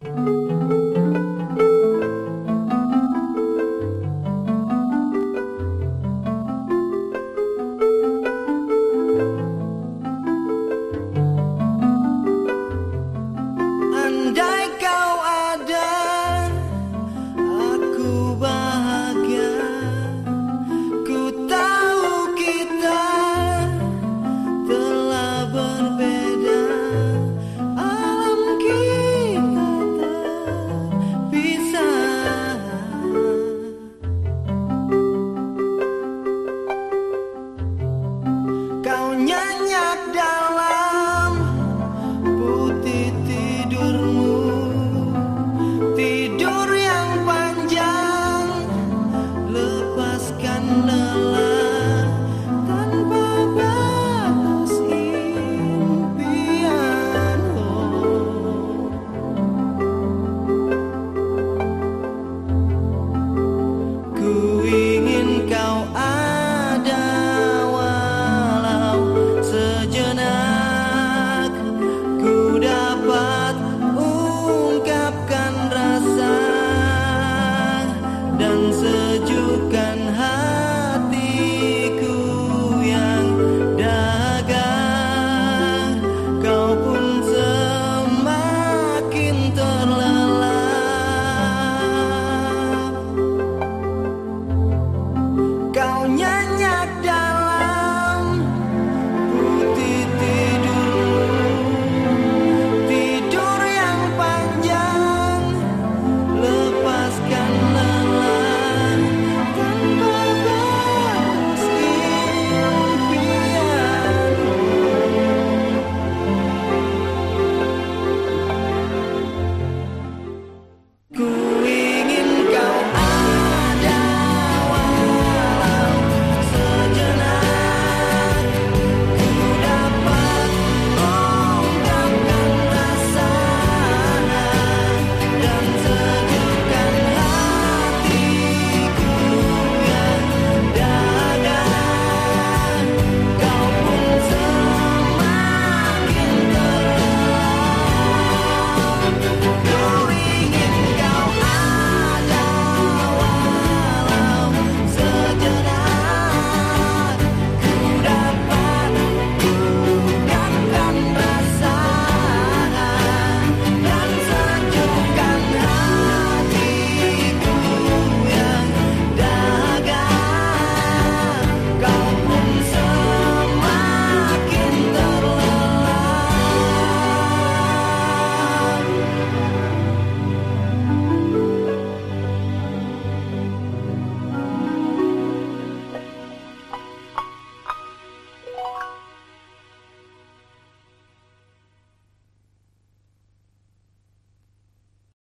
Mm-hmm.